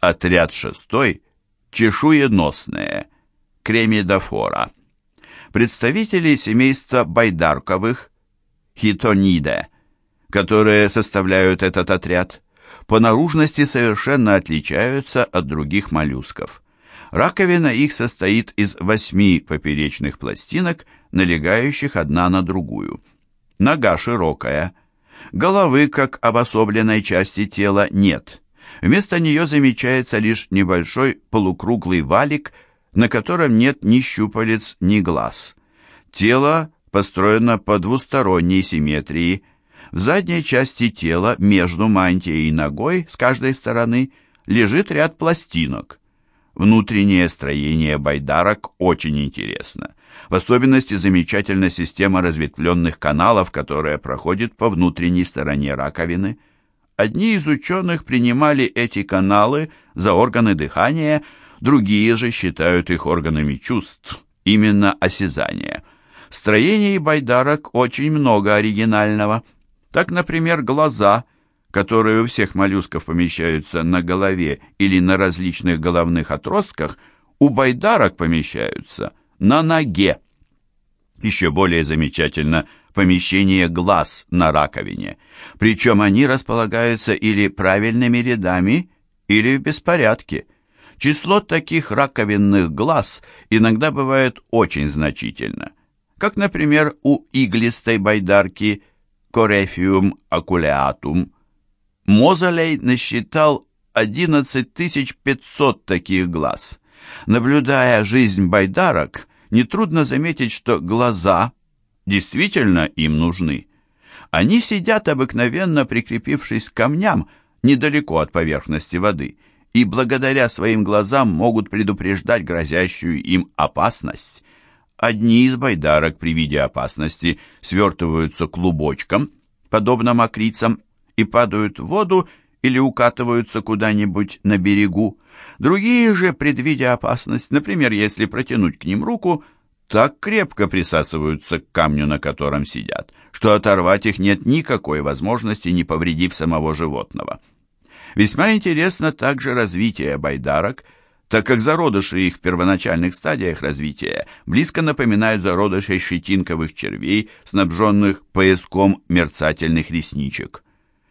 Отряд шестой – чешуеносные, кремидофора. Представители семейства байдарковых, хитониде, которые составляют этот отряд, по наружности совершенно отличаются от других моллюсков. Раковина их состоит из восьми поперечных пластинок, налегающих одна на другую. Нога широкая. Головы, как обособленной части тела, нет. Вместо нее замечается лишь небольшой полукруглый валик, на котором нет ни щупалец, ни глаз. Тело построено по двусторонней симметрии. В задней части тела, между мантией и ногой, с каждой стороны, лежит ряд пластинок. Внутреннее строение байдарок очень интересно. В особенности замечательна система разветвленных каналов, которая проходит по внутренней стороне раковины. Одни из ученых принимали эти каналы за органы дыхания, другие же считают их органами чувств, именно осязания. В строении байдарок очень много оригинального. Так, например, глаза – которые у всех моллюсков помещаются на голове или на различных головных отростках, у байдарок помещаются на ноге. Еще более замечательно помещение глаз на раковине, причем они располагаются или правильными рядами, или в беспорядке. Число таких раковинных глаз иногда бывает очень значительно, как, например, у иглистой байдарки Corephium aculeatum Мозолей насчитал 11 500 таких глаз. Наблюдая жизнь байдарок, нетрудно заметить, что глаза действительно им нужны. Они сидят обыкновенно прикрепившись к камням недалеко от поверхности воды и благодаря своим глазам могут предупреждать грозящую им опасность. Одни из байдарок при виде опасности свертываются клубочком, подобно мокрицам, и падают в воду или укатываются куда-нибудь на берегу. Другие же, предвидя опасность, например, если протянуть к ним руку, так крепко присасываются к камню, на котором сидят, что оторвать их нет никакой возможности, не повредив самого животного. Весьма интересно также развитие байдарок, так как зародыши их в первоначальных стадиях развития близко напоминают зародышей щетинковых червей, снабженных пояском мерцательных ресничек.